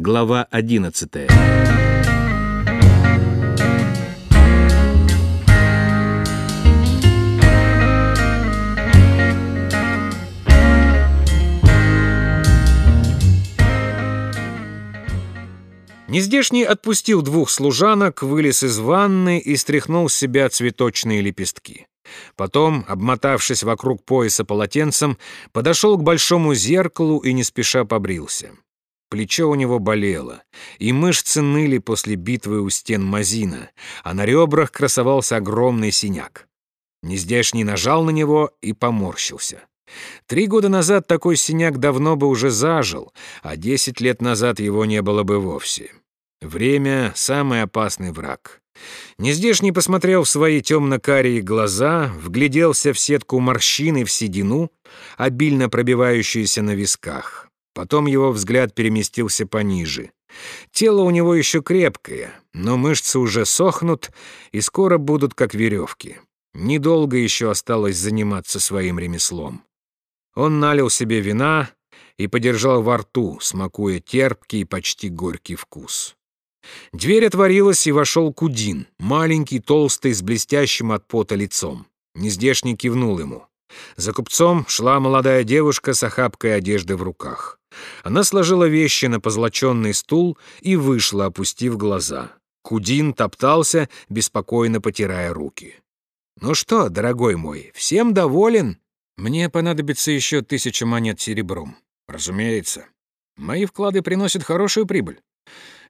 Глава 11. Нездешний отпустил двух служанок, вылез из ванны и стряхнул с себя цветочные лепестки. Потом, обмотавшись вокруг пояса полотенцем, подошел к большому зеркалу и не спеша побрился. Плечо у него болело, и мышцы ныли после битвы у стен Мазина, а на ребрах красовался огромный синяк. Нездешний нажал на него и поморщился. Три года назад такой синяк давно бы уже зажил, а десять лет назад его не было бы вовсе. Время — самый опасный враг. Нездешний посмотрел в свои темно-карие глаза, вгляделся в сетку морщин и в седину, обильно пробивающуюся на висках. Потом его взгляд переместился пониже. Тело у него еще крепкое, но мышцы уже сохнут и скоро будут как веревки. Недолго еще осталось заниматься своим ремеслом. Он налил себе вина и подержал во рту, смакуя терпкий и почти горький вкус. Дверь отворилась, и вошел Кудин, маленький, толстый, с блестящим от пота лицом. Нездешний кивнул ему. За купцом шла молодая девушка с охапкой одежды в руках. Она сложила вещи на позлоченный стул и вышла, опустив глаза. Кудин топтался, беспокойно потирая руки. «Ну что, дорогой мой, всем доволен? Мне понадобится еще тысяча монет серебром. Разумеется. Мои вклады приносят хорошую прибыль.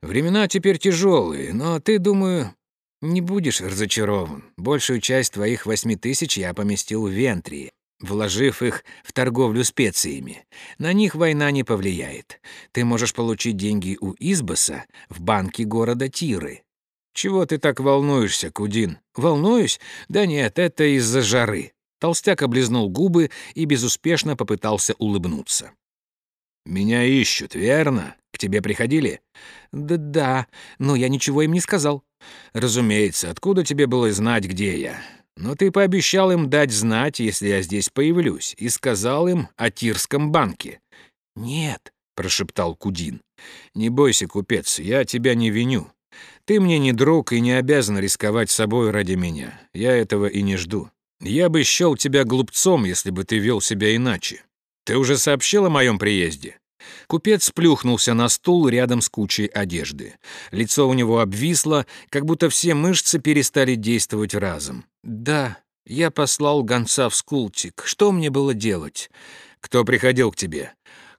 Времена теперь тяжелые, но ты, думаю, не будешь разочарован. Большую часть твоих восьми тысяч я поместил в Вентрии, вложив их в торговлю специями. На них война не повлияет. Ты можешь получить деньги у Избаса в банке города Тиры. Чего ты так волнуешься, Кудин? Волнуюсь? Да нет, это из-за жары. Толстяк облизнул губы и безуспешно попытался улыбнуться. «Меня ищут, верно? К тебе приходили?» «Да-да, но я ничего им не сказал». «Разумеется, откуда тебе было знать, где я? Но ты пообещал им дать знать, если я здесь появлюсь, и сказал им о Тирском банке». «Нет», — прошептал Кудин. «Не бойся, купец, я тебя не виню. Ты мне не друг и не обязан рисковать собой ради меня. Я этого и не жду. Я бы счел тебя глупцом, если бы ты вел себя иначе. Ты уже сообщил о моем приезде?» Купец плюхнулся на стул рядом с кучей одежды. Лицо у него обвисло, как будто все мышцы перестали действовать разом. «Да, я послал гонца в Скултик. Что мне было делать?» «Кто приходил к тебе?»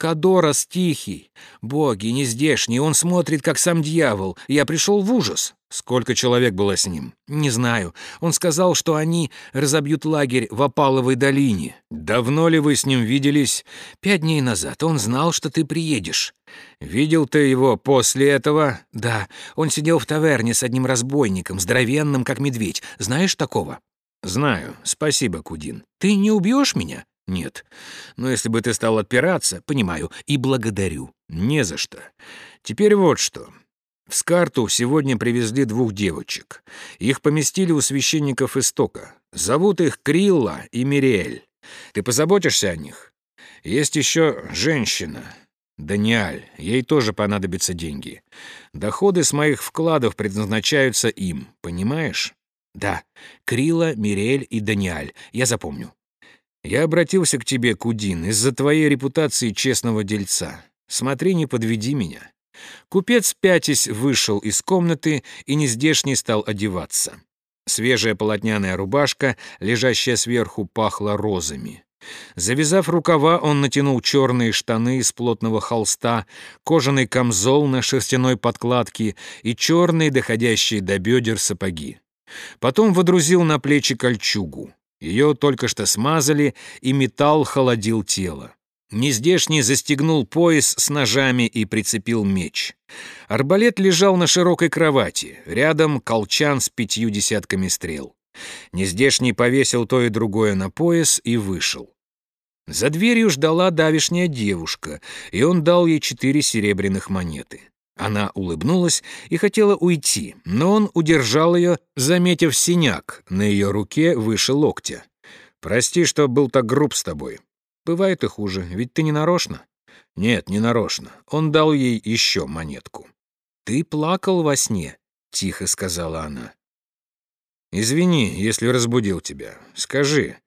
Кадорос тихий. Боги, не здешний, он смотрит, как сам дьявол. Я пришел в ужас. Сколько человек было с ним? Не знаю. Он сказал, что они разобьют лагерь в Опаловой долине. Давно ли вы с ним виделись? Пять дней назад. Он знал, что ты приедешь. Видел ты его после этого? Да. Он сидел в таверне с одним разбойником, здоровенным, как медведь. Знаешь такого? Знаю. Спасибо, Кудин. Ты не убьешь меня? Нет. Но если бы ты стал отпираться, понимаю, и благодарю. Не за что. Теперь вот что. В Скарту сегодня привезли двух девочек. Их поместили у священников Истока. Зовут их Крилла и Мириэль. Ты позаботишься о них? Есть еще женщина. Даниаль. Ей тоже понадобятся деньги. Доходы с моих вкладов предназначаются им. Понимаешь? Да. Крила, Мириэль и Даниаль. Я запомню. Я обратился к тебе, Кудин, из-за твоей репутации честного дельца. Смотри, не подведи меня». Купец, пятясь, вышел из комнаты и нездешний стал одеваться. Свежая полотняная рубашка, лежащая сверху, пахла розами. Завязав рукава, он натянул черные штаны из плотного холста, кожаный камзол на шерстяной подкладке и черные, доходящие до бедер, сапоги. Потом водрузил на плечи кольчугу. Ее только что смазали, и металл холодил тело. Нездешний застегнул пояс с ножами и прицепил меч. Арбалет лежал на широкой кровати, рядом колчан с пятью десятками стрел. Нездешний повесил то и другое на пояс и вышел. За дверью ждала давишняя девушка, и он дал ей четыре серебряных монеты. Она улыбнулась и хотела уйти, но он удержал ее, заметив синяк на ее руке выше локтя. «Прости, что был так груб с тобой. Бывает и хуже, ведь ты не нарочно. Нет, не нарочно. Он дал ей еще монетку. «Ты плакал во сне», — тихо сказала она. «Извини, если разбудил тебя. Скажи,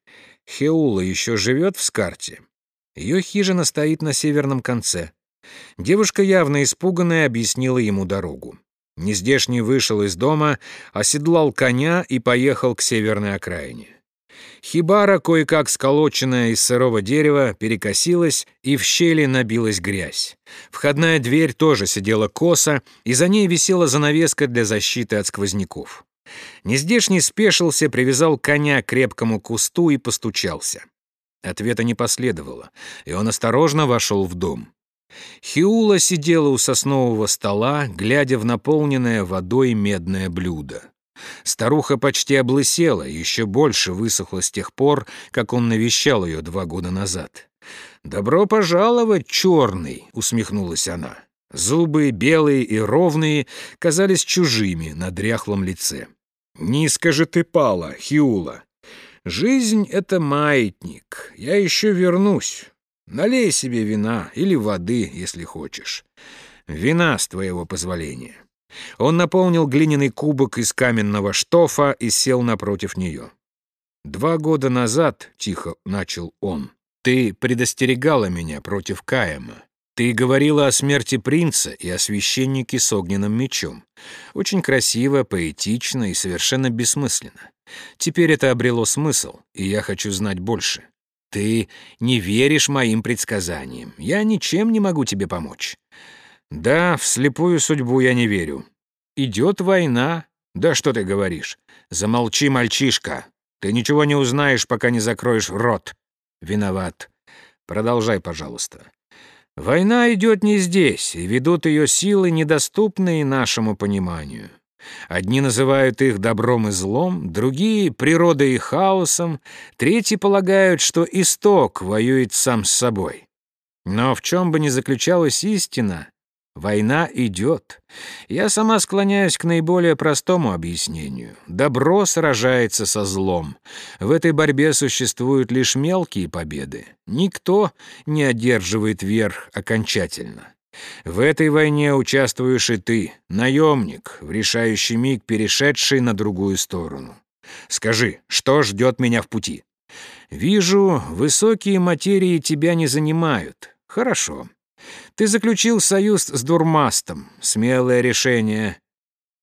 Хеула еще живет в Скарте?» Ее хижина стоит на северном конце. Девушка, явно испуганная, объяснила ему дорогу. Нездешний вышел из дома, оседлал коня и поехал к северной окраине. Хибара, кое-как сколоченная из сырого дерева, перекосилась, и в щели набилась грязь. Входная дверь тоже сидела косо, и за ней висела занавеска для защиты от сквозняков. Нездешний спешился, привязал коня к крепкому кусту и постучался. Ответа не последовало, и он осторожно вошел в дом. Хиула сидела у соснового стола, глядя в наполненное водой медное блюдо. Старуха почти облысела, еще больше высохла с тех пор, как он навещал ее два года назад. «Добро пожаловать, черный!» — усмехнулась она. Зубы, белые и ровные, казались чужими на дряхлом лице. «Низко же ты пала, Хиула! Жизнь — это маятник. Я еще вернусь. Налей себе вина или воды, если хочешь. Вина с твоего позволения». Он наполнил глиняный кубок из каменного штофа и сел напротив нее. «Два года назад, — тихо начал он, — ты предостерегала меня против Каема. Ты говорила о смерти принца и о священнике с огненным мечом. Очень красиво, поэтично и совершенно бессмысленно. Теперь это обрело смысл, и я хочу знать больше. Ты не веришь моим предсказаниям. Я ничем не могу тебе помочь. Да, в слепую судьбу я не верю. Идет война. Да что ты говоришь? Замолчи, мальчишка. Ты ничего не узнаешь, пока не закроешь рот. Виноват. Продолжай, пожалуйста. Война идет не здесь, и ведут ее силы, недоступные нашему пониманию. Одни называют их добром и злом, другие — природой и хаосом, третьи полагают, что исток воюет сам с собой. Но в чем бы ни заключалась истина, война идет. Я сама склоняюсь к наиболее простому объяснению. Добро сражается со злом. В этой борьбе существуют лишь мелкие победы. Никто не одерживает верх окончательно. В этой войне участвуешь и ты, наемник, в решающий миг перешедший на другую сторону. Скажи, что ждет меня в пути? Вижу, высокие материи тебя не занимают. Хорошо. Ты заключил союз с Дурмастом. Смелое решение.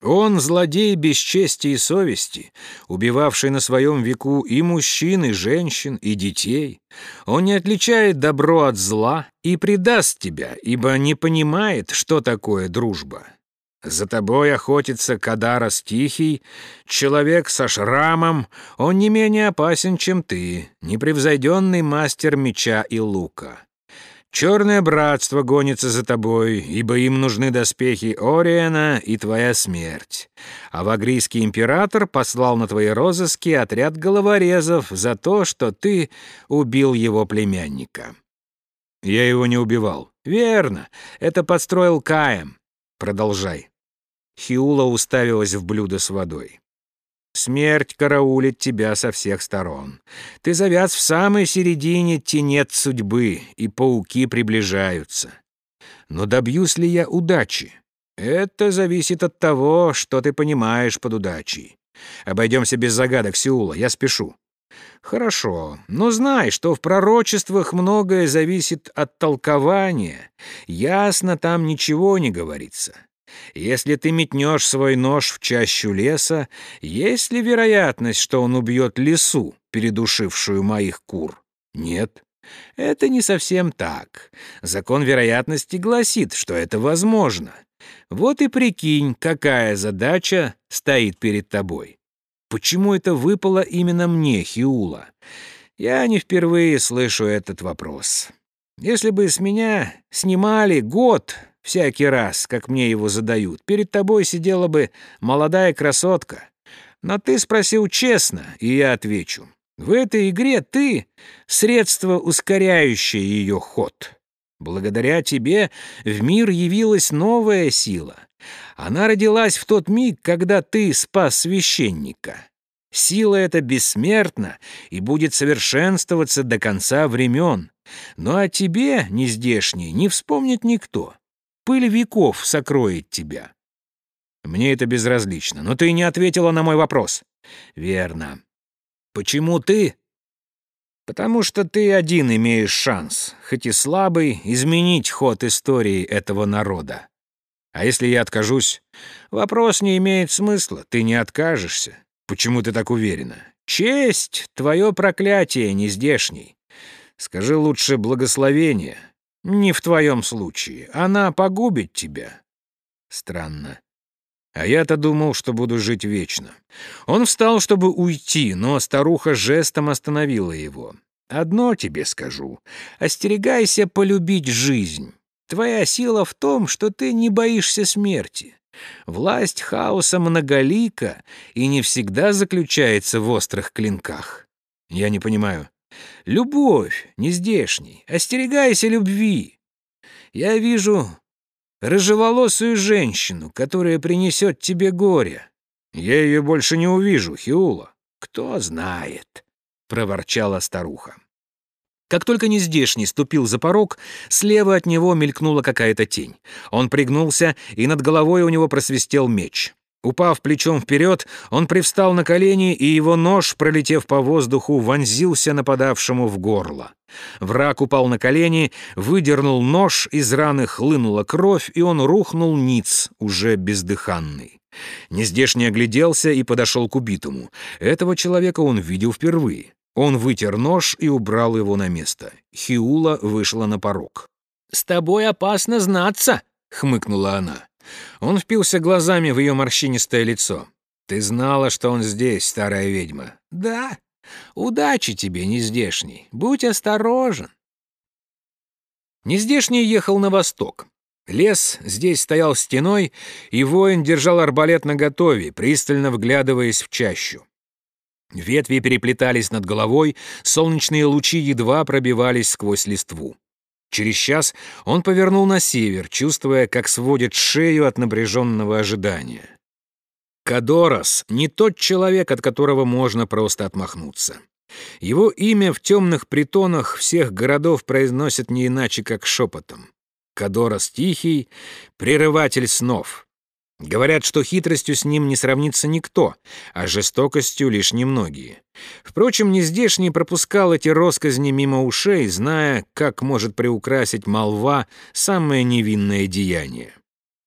Он злодей без чести и совести, убивавший на своем веку и мужчин, и женщин, и детей. Он не отличает добро от зла и предаст тебя, ибо не понимает, что такое дружба. За тобой охотится Кадарас Тихий, человек со шрамом, он не менее опасен, чем ты, непревзойденный мастер меча и лука. Черное братство гонится за тобой, ибо им нужны доспехи Ориена и твоя смерть. А вагрийский император послал на твои розыски отряд головорезов за то, что ты убил его племянника. Я его не убивал. Верно, это подстроил Каем. Продолжай. Хиула уставилась в блюдо с водой. Смерть караулит тебя со всех сторон. Ты завяз в самой середине тенет судьбы, и пауки приближаются. Но добьюсь ли я удачи? Это зависит от того, что ты понимаешь под удачей. Обойдемся без загадок, Сеула, я спешу. Хорошо, но знай, что в пророчествах многое зависит от толкования. Ясно там ничего не говорится. Если ты метнешь свой нож в чащу леса, есть ли вероятность, что он убьет лису, передушившую моих кур? Нет. Это не совсем так. Закон вероятности гласит, что это возможно. Вот и прикинь, какая задача стоит перед тобой. Почему это выпало именно мне, Хиула? Я не впервые слышу этот вопрос. Если бы с меня снимали год, всякий раз, как мне его задают, перед тобой сидела бы молодая красотка. Но ты спросил честно, и я отвечу. В этой игре ты — средство, ускоряющее ее ход. Благодаря тебе в мир явилась новая сила. Она родилась в тот миг, когда ты спас священника. Сила эта бессмертна и будет совершенствоваться до конца времен. Но о тебе, нездешний, не вспомнит никто. Пыль веков сокроет тебя. Мне это безразлично, но ты не ответила на мой вопрос. Верно. Почему ты? Потому что ты один имеешь шанс, хоть и слабый, изменить ход истории этого народа. А если я откажусь? Вопрос не имеет смысла, ты не откажешься. Почему ты так уверена? Честь — твое проклятие, нездешний. Скажи лучше благословение. Не в твоем случае. Она погубит тебя. Странно. А я-то думал, что буду жить вечно. Он встал, чтобы уйти, но старуха жестом остановила его. «Одно тебе скажу. Остерегайся полюбить жизнь. Твоя сила в том, что ты не боишься смерти. Власть хаоса многолика и не всегда заключается в острых клинках. Я не понимаю. Любовь, не здешний. Остерегайся любви. Я вижу рыжеволосую женщину, которая принесет тебе горе. Я ее больше не увижу, Хиула. Кто знает, — проворчала старуха. Как только нездешний ступил за порог, слева от него мелькнула какая-то тень. Он пригнулся, и над головой у него просвистел меч. Упав плечом вперед, он привстал на колени, и его нож, пролетев по воздуху, вонзился нападавшему в горло. Враг упал на колени, выдернул нож, из раны хлынула кровь, и он рухнул ниц, уже бездыханный. Нездешний огляделся и подошел к убитому. Этого человека он видел впервые. Он вытер нож и убрал его на место. Хиула вышла на порог. «С тобой опасно знаться», — хмыкнула она. Он впился глазами в ее морщинистое лицо. «Ты знала, что он здесь, старая ведьма?» «Да. Удачи тебе, нездешний. Будь осторожен». Нездешний ехал на восток. Лес здесь стоял стеной, и воин держал арбалет наготове, пристально вглядываясь в чащу. Ветви переплетались над головой, солнечные лучи едва пробивались сквозь листву. Через час он повернул на север, чувствуя, как сводит шею от напряженного ожидания. Кадорос — не тот человек, от которого можно просто отмахнуться. Его имя в темных притонах всех городов произносят не иначе, как шепотом. Кадорос Тихий — прерыватель снов. Говорят, что хитростью с ним не сравнится никто, а жестокостью лишь немногие. Впрочем, нездешний пропускал эти росказни мимо ушей, зная, как может приукрасить молва самое невинное деяние.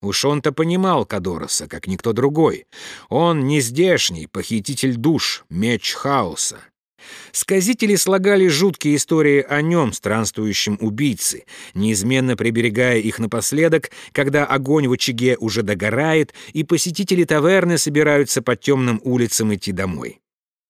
Уж он-то понимал Кадороса, как никто другой. Он нездешний, похититель душ, меч хаоса. Сказители слагали жуткие истории о нем, странствующем убийце, неизменно приберегая их напоследок, когда огонь в очаге уже догорает, и посетители таверны собираются по темным улицам идти домой.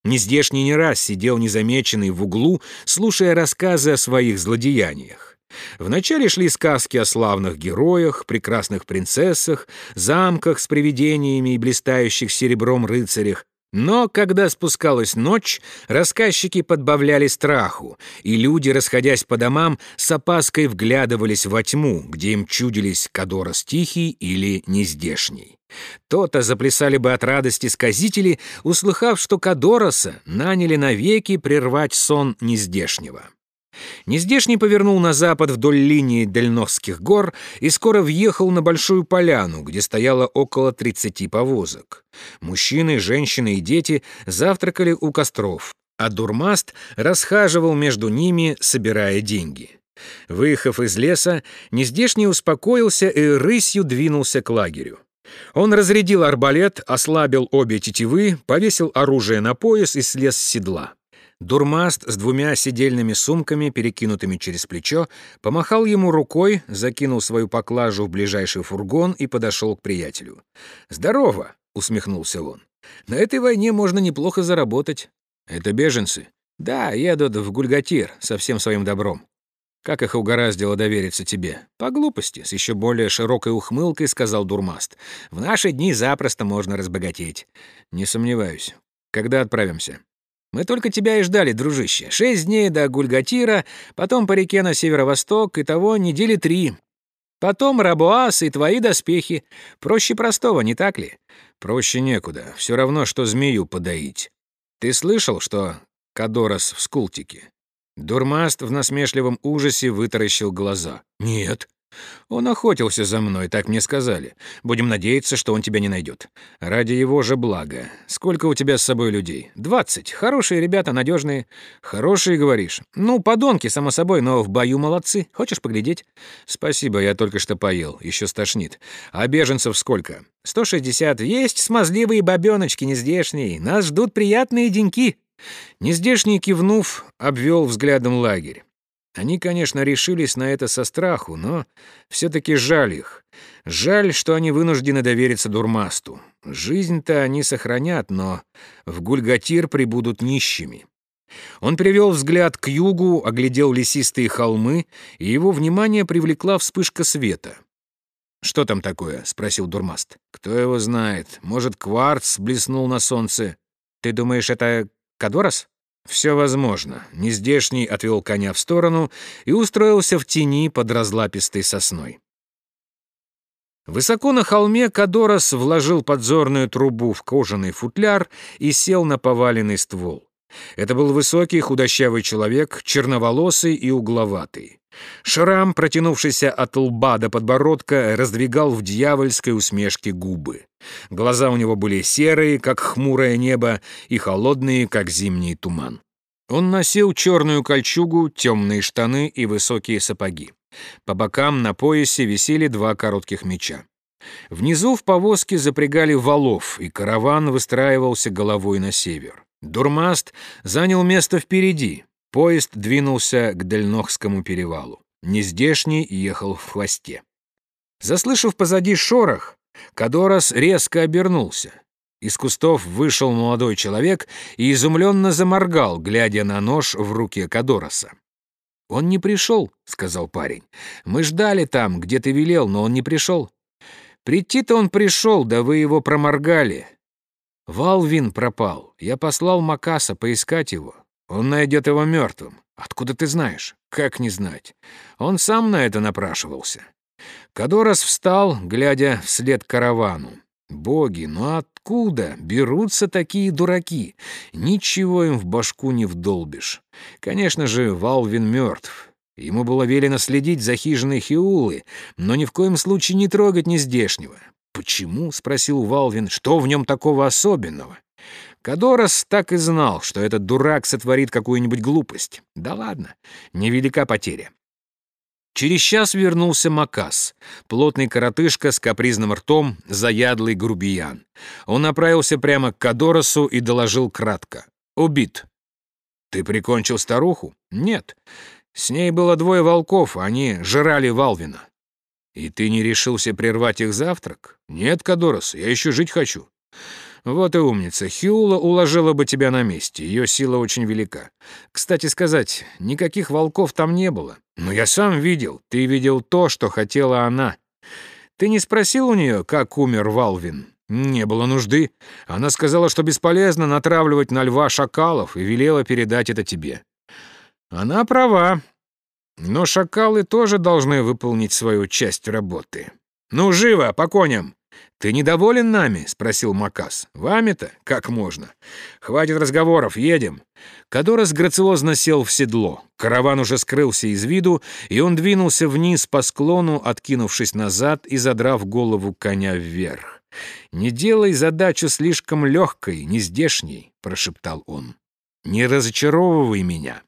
Нездешний не раз сидел незамеченный в углу, слушая рассказы о своих злодеяниях. Вначале шли сказки о славных героях, прекрасных принцессах, замках с привидениями и блистающих серебром рыцарях, но когда спускалась ночь, рассказчики подбавляли страху, и люди, расходясь по домам, с опаской вглядывались во тьму, где им чудились Кадорос Тихий или Нездешний. То-то заплясали бы от радости сказители, услыхав, что Кадороса наняли навеки прервать сон Нездешнего. Нездешний повернул на запад вдоль линии Дельновских гор и скоро въехал на большую поляну, где стояло около 30 повозок. Мужчины, женщины и дети завтракали у костров, а Дурмаст расхаживал между ними, собирая деньги. Выехав из леса, Нездешний успокоился и рысью двинулся к лагерю. Он разрядил арбалет, ослабил обе тетивы, повесил оружие на пояс и слез с седла. Дурмаст с двумя сидельными сумками, перекинутыми через плечо, помахал ему рукой, закинул свою поклажу в ближайший фургон и подошел к приятелю. «Здорово!» — усмехнулся он. «На этой войне можно неплохо заработать. Это беженцы?» «Да, едут в Гульгатир со всем своим добром. Как их угораздило довериться тебе? По глупости, с еще более широкой ухмылкой сказал Дурмаст. В наши дни запросто можно разбогатеть. Не сомневаюсь. Когда отправимся? Мы только тебя и ждали, дружище. Шесть дней до Гульгатира, потом по реке на северо-восток, и того недели три. Потом Рабуас и твои доспехи. Проще простого, не так ли? Проще некуда. Все равно, что змею подоить. Ты слышал, что Кадорос в скултике?» Дурмаст в насмешливом ужасе вытаращил глаза. «Нет». «Он охотился за мной, так мне сказали. Будем надеяться, что он тебя не найдет. Ради его же блага. Сколько у тебя с собой людей? Двадцать. Хорошие ребята, надежные. Хорошие, говоришь? Ну, подонки, само собой, но в бою молодцы. Хочешь поглядеть? Спасибо, я только что поел. Еще стошнит. А беженцев сколько? Сто шестьдесят. Есть смазливые бабеночки нездешние. Нас ждут приятные деньки. Нездешний, кивнув, обвел взглядом лагерь. Они, конечно, решились на это со страху, но все-таки жаль их. Жаль, что они вынуждены довериться Дурмасту. Жизнь-то они сохранят, но в Гульгатир прибудут нищими. Он привел взгляд к югу, оглядел лесистые холмы, и его внимание привлекла вспышка света. «Что там такое?» — спросил Дурмаст. «Кто его знает? Может, кварц блеснул на солнце? Ты думаешь, это Кадорос?» «Все возможно». Нездешний отвел коня в сторону и устроился в тени под разлапистой сосной. Высоко на холме Кадорос вложил подзорную трубу в кожаный футляр и сел на поваленный ствол. Это был высокий худощавый человек, черноволосый и угловатый. Шрам, протянувшийся от лба до подбородка, раздвигал в дьявольской усмешке губы. Глаза у него были серые, как хмурое небо, и холодные, как зимний туман. Он носил черную кольчугу, темные штаны и высокие сапоги. По бокам на поясе висели два коротких меча. Внизу в повозке запрягали валов, и караван выстраивался головой на север. Дурмаст занял место впереди. Поезд двинулся к Дельнохскому перевалу. Нездешний ехал в хвосте. Заслышав позади шорох, Кадорос резко обернулся. Из кустов вышел молодой человек и изумленно заморгал, глядя на нож в руке Кадороса. «Он не пришел», — сказал парень. «Мы ждали там, где ты велел, но он не пришел». «Прийти-то он пришел, да вы его проморгали. Валвин пропал. Я послал Макаса поискать его. Он найдет его мертвым. Откуда ты знаешь? Как не знать? Он сам на это напрашивался. Кадорос встал, глядя вслед каравану. Боги, ну откуда берутся такие дураки? Ничего им в башку не вдолбишь. Конечно же, Валвин мертв. Ему было велено следить за хижиной Хиулы, но ни в коем случае не трогать нездешнего. «Почему?» — спросил Валвин. «Что в нем такого особенного?» Кадорос так и знал, что этот дурак сотворит какую-нибудь глупость. Да ладно, невелика потеря. Через час вернулся Макас, плотный коротышка с капризным ртом, заядлый грубиян. Он направился прямо к Кадоросу и доложил кратко. «Убит». «Ты прикончил старуху?» «Нет. С ней было двое волков, они жрали Валвина». «И ты не решился прервать их завтрак?» «Нет, Кадорос, я еще жить хочу». «Вот и умница. Хиула уложила бы тебя на месте. Ее сила очень велика. Кстати сказать, никаких волков там не было. Но я сам видел. Ты видел то, что хотела она. Ты не спросил у нее, как умер Валвин?» «Не было нужды. Она сказала, что бесполезно натравливать на льва шакалов и велела передать это тебе». «Она права. Но шакалы тоже должны выполнить свою часть работы. Ну, живо, по коням!» «Ты недоволен нами?» — спросил Макас. «Вами-то? Как можно? Хватит разговоров, едем». Кадорос грациозно сел в седло. Караван уже скрылся из виду, и он двинулся вниз по склону, откинувшись назад и задрав голову коня вверх. «Не делай задачу слишком легкой, нездешней», — прошептал он. «Не разочаровывай меня».